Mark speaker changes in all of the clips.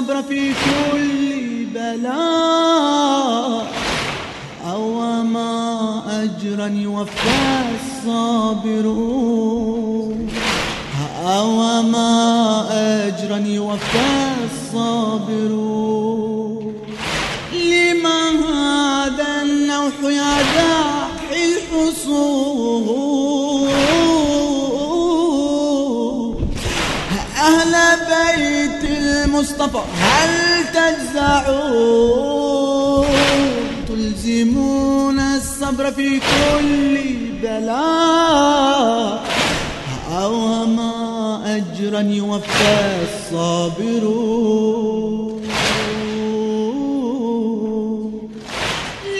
Speaker 1: الصبر في كل بلاء أو ما أجرا يوفى الصابرون أو ما أجرا يوفى الصابرون لما هذا النوح يا داحي الحصول؟ أهل بيت المصطفى هل تجزعون؟ تلزمون الصبر في كل بلاء. أو ما أجرا يوفى الصابرون.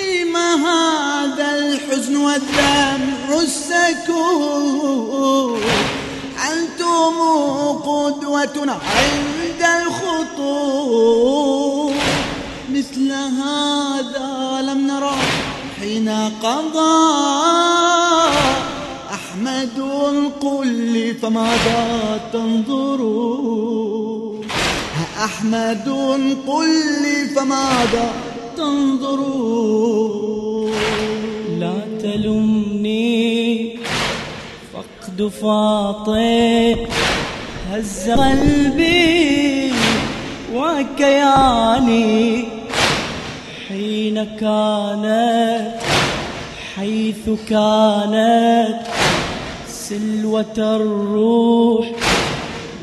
Speaker 1: لما هذا الحزن والدمع السكون أنتم قدوتنا عند الخطوط مثل هذا لم نرى حين قضى. أحمد القل فماذا تنظرون أحمد قل فماذا تنظرون
Speaker 2: لا تلمني فقد فاطم هز قلبي وكياني حين كانت حيث كانت سلوة الروح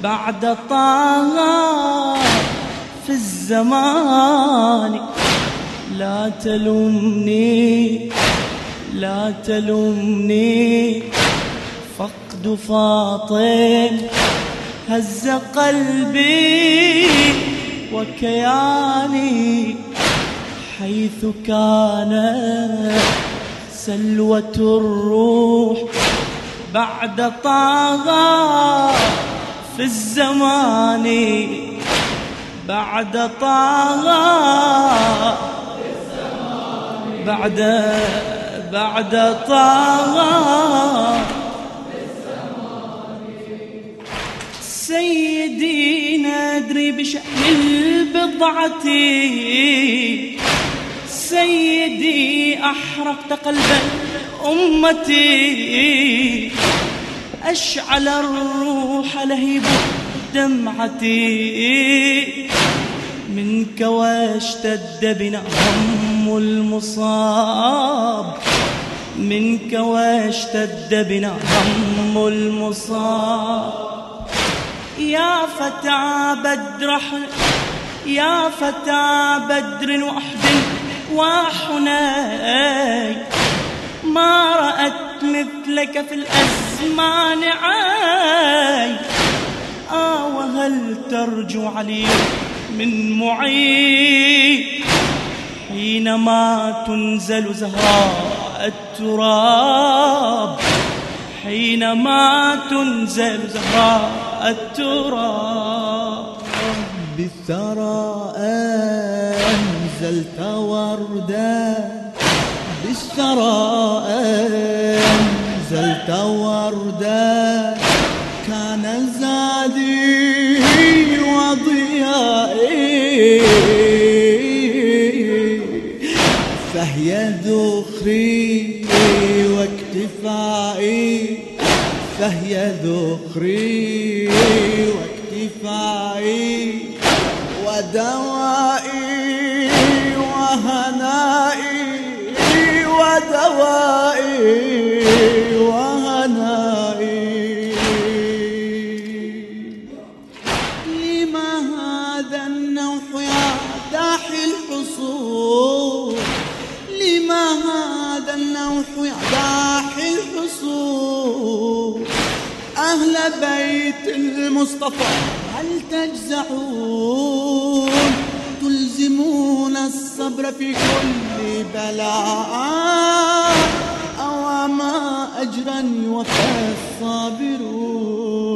Speaker 2: بعد طه في الزمان. لا تلومني لا تلومني فقد فاطم هز قلبي وكياني حيث كانت سلوة الروح بعد طه في الزمان. بعد طه بعد بعد طه سيدي ندري بشأن البضعة. سيدي أحرقت قلب أمتي. أشعل الروح لهيب دمعتي منك واشتد بنا هم المصاب. منك واشتد بنا هم المصاب. يا فتى بدر يا فتى بدر وأحد وحنين ما رأت مثلك في الأزمان عين آه وهل ترجو علي من معين حينما تنزل زهراء التراب. حينما تنزل زهراء التراب.
Speaker 1: بالثرى أنزلت وردا. بالثرى أنزلت وردا. كان زادي وضيائي. فهي ذخري واكتفائي فهي ذخري واكتفائي ودوائي. الحصول أهل بيت المصطفى هل تجزعون تلزمون الصبر في كل بلاء يوفى الصابرون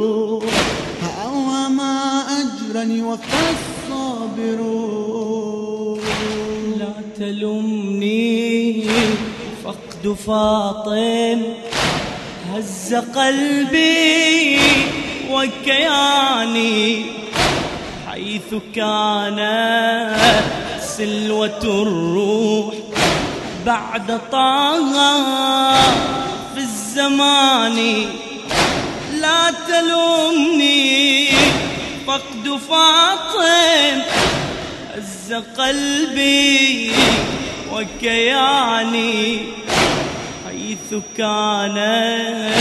Speaker 1: وما أجرا يوفى الصابرون
Speaker 2: لا تلومني فقد فاطم هز قلبي وكياني حيث كانت سلوة الروح بعد طه في الزمان. لا تلومني فقد فاطم هز قلبي وكياني. حيث كانت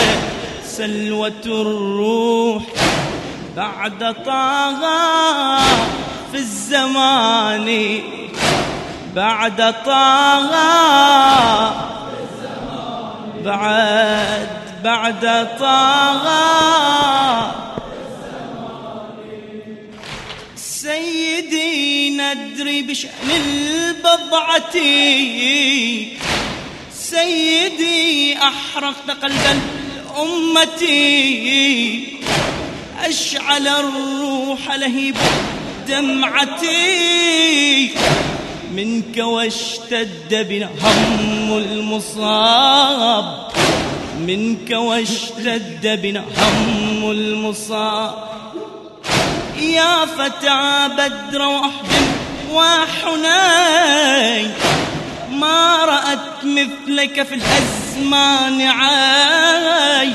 Speaker 2: سلوة الروح بعد طه في الزمان. بعد طه بعد بعد طه سيدي ندري بشأن البضعة. سيدي أحرقت قلب الأمة أشعل الروح لهيب دمعتي منك واشتد بنا هم المصاب. منك واشتد بنا هم المصاب. يا فتى بدر وحد وحنين ما رأت مثلك في الأزمان عاي.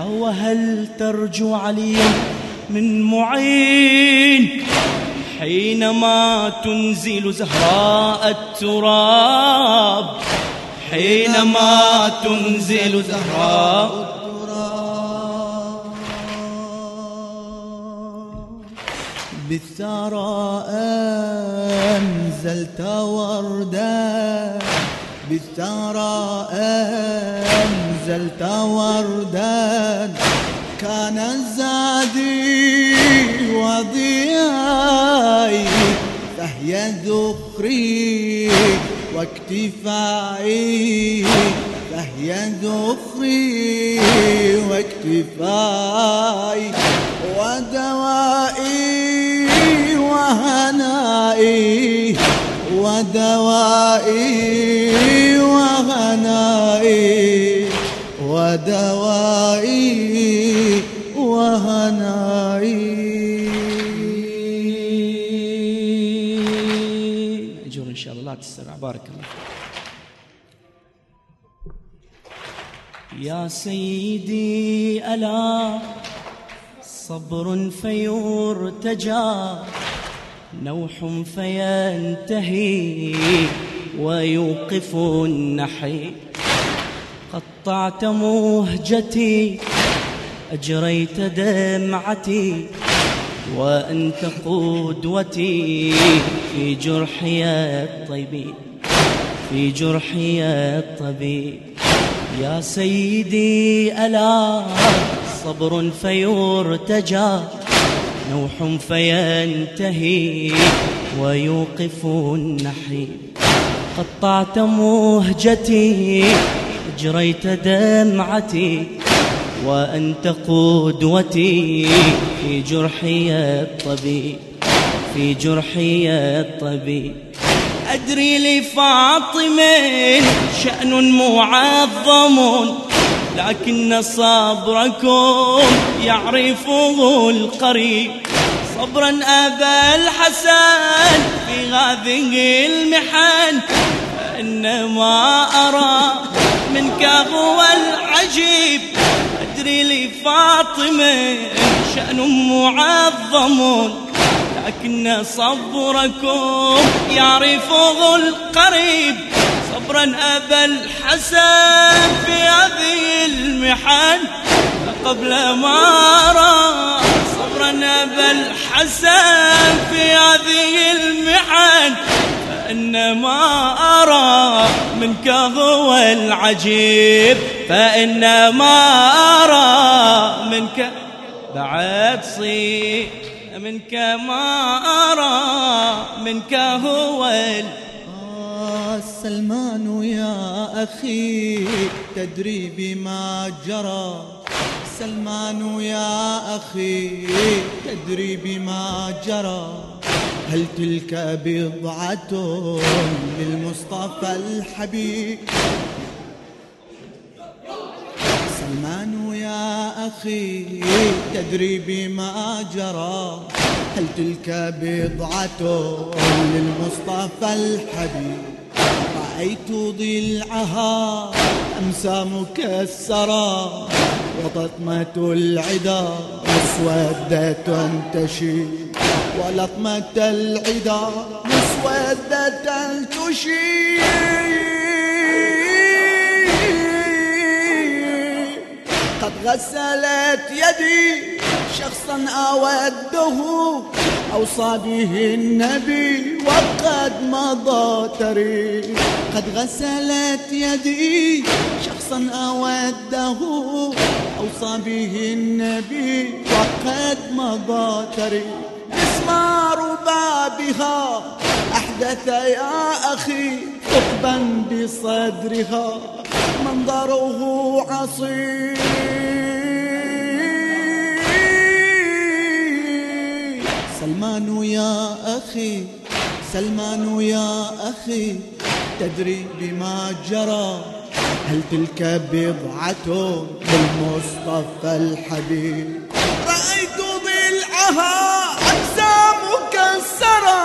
Speaker 2: أو هل ترجو عليا من معين؟ حينما تنزل زهراء التراب. حينما تنزل زهراء
Speaker 1: بالثرى أنزلت وردا. بالثرى أنزلت وردا كان الزادي وضياي فهي ذخري واكتفائي فهي ذخري واكتفائي ودوائي وهنائي. ودوائي وهنائي ودوائي وهنائي
Speaker 2: أجور إن شاء الله. لا تستمع. بارك الله يا سيدي ألا صبر فيرتجى. نوح فينتهي ويوقف النحي. قطعت مهجتي أجريت دمعتي وأنت قدوتي في جرحي الطيب في جرحي الطبيب يا سيدي ألا صبر فيرتجى. نوح فينتهي ويوقف النحي. قطعت مهجتي أجريت دمعتي وأنت قدوتي في جرحي الطبيب في جرحي الطبيب. أدري لفاطمة شأن معظم لكن صبركم يعرفه القريب. صبرا أبا الحسن في هذه المحن فإنما أرى منك هو العجيب. أدري لفاطمة شأن معظم لكن صبركم يعرفه القريب. صبرا أبا الحسن في هذه المحن قبل ما أرى صبرا أبا الحسن في هذه المحن فإنما أرى منك هو العجيب فإنما أرى منك بعد صير منك ما أرى منك هو ال...
Speaker 1: سلمان يا أخي تدري بما جرى. سلمان يا أخي تدري بما جرى. هل تلك بضعة للمصطفى الحبيب؟ سلمان يا أخي تدري بما جرى. هل تلك بضعة للمصطفى الحبيب؟ رأيت ضلعها أمسى مكسرة وططمة العدا مسودة تشيب ولطمة العدا مسودة تشيب قد غسلت يدي شخصا أوده أوصى به النبي وقد مضى تريد. قد غسلت يدي شخصا أوده أوصى به النبي وقد مضى تريد. مسمار بابها أحدث يا أخي ثقبا بصدرها. منظره عصيب. سلمان يا أخي سلمان يا أخي تدري بما جرى؟ هل تلك بضعة للمصطفى الحبيب؟ رأيت ضلعها أجسام مكسرة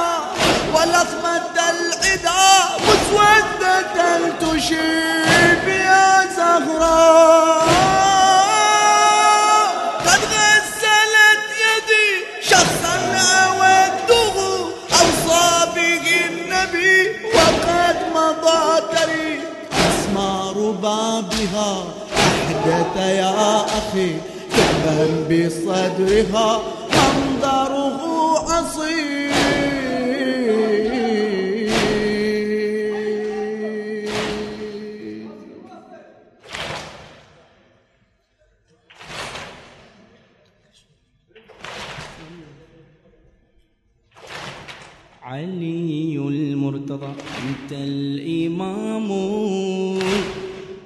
Speaker 1: ولطمة العدا مسودة تشيب يا زهراء بابها أحدث يا أخي كبا بصدرها. منظره عصيب.
Speaker 2: علي المرتضى أنت الإمام.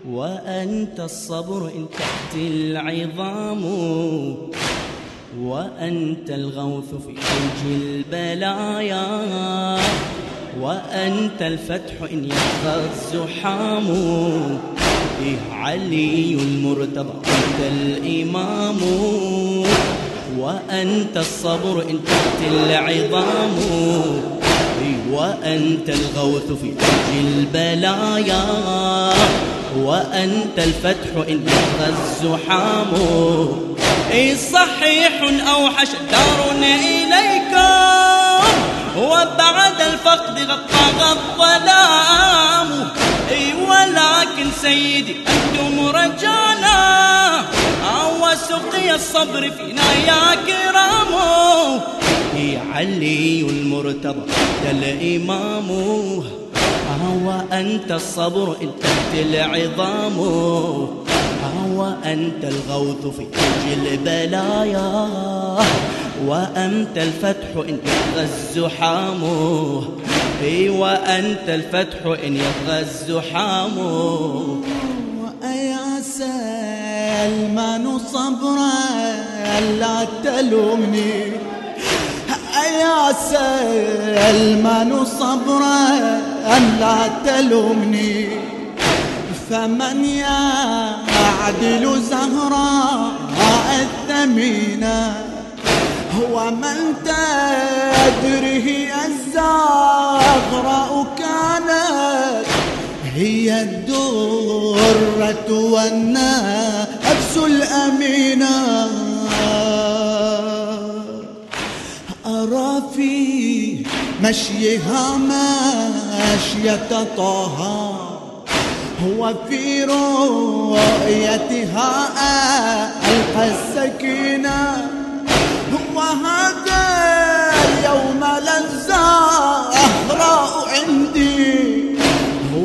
Speaker 2: وأنت الصبر إن تأتي العظام. وأنت الغوث في أوج البلايا. وأنت الفتح إن يبقى الزحام. إيه علي المرتضى أنت الإمام. وأنت الصبر إن تأتي العظام. وأنت الغوث في أرض البلايا. وأنت الفتح إن يبغى الزحام. إي صحيح أوحش دار إليك. وبعد الفقد غطى الظلام. إي ولكن سيدي أنتم رجانا. وسقي الصبر فينا يا كرام. يا علي المرتضى أنت الإمام وأنت الصبر إن تأتي العظام. وأنت الغوث في وجه البلايا. وأنت الفتح إن يبغى الزحام. إي وأنت الفتح إن يبغى الزحام.
Speaker 1: يا سلمان صبرا لا تلومني. يا سلمان صبرا لا تلومني. فمن يعدل زهراء الثمينة هو من تدري الزهراء كانت هي الدرة والنفس الأمينة. أرى في مشيها مشية طه هو في رؤيتها ألقى السكينة. هو هذا اليوم للزهراء عندي.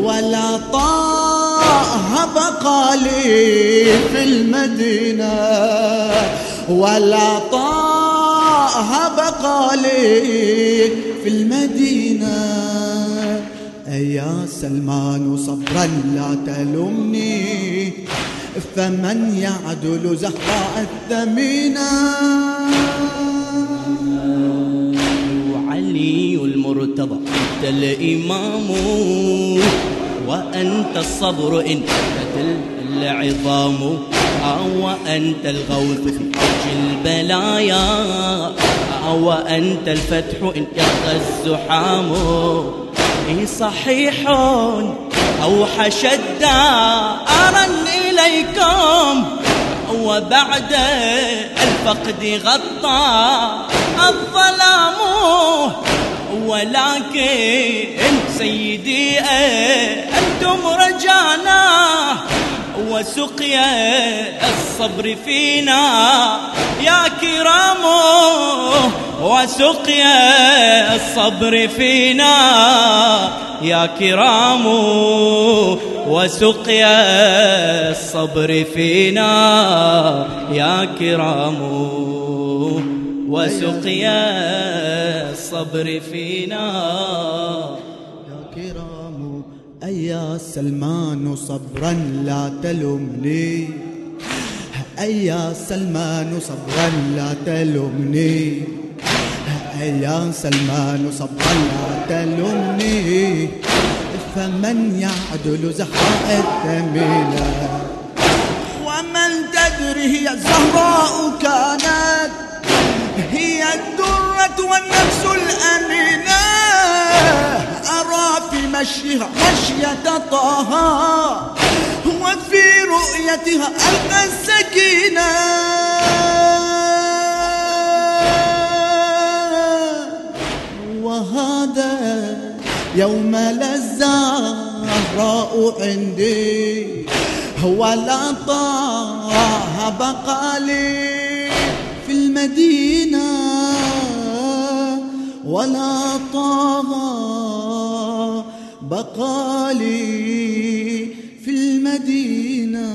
Speaker 1: ولا طه بقى لي في المدينة. ولا طه بقى لي في المدينة. يا سلمان صبرا لا تلمني فمن يعدل زهراء الثمينة
Speaker 2: وعلي المرتضى أنت الإمام. وأنت الصبر إن كتل العظام. وأنت الغوث في وجه البلايا. وأنت الفتح إن يرقى الزحام صحيح أوحش الدار إليكم وبعد الفقد غطى الظلام ولكن سيدي أنتم رجعنا وسقيا الصبر فينا. يا كرام وسقيا الصبر فينا يا كرام. وسقيا الصبر فينا يا كرام. وسقيا الصبر فينا
Speaker 1: يا كرام. أيا سلمان صبرا لا تلمني أيا سلمان صبرا لا تلمني أيا سلمان صبرا لا تلمني فمن يعدل زهراء الثمينة ومن تدري هي الزهراء كانت؟ هي الدرة والنفس الأمينة. أرى في مشيها مشية طه وفي رؤيتها ألقى السكينة. يوم للزهراء عندي ولا طه بقى لي في المدينة ولا طه بقى لي في المدينة.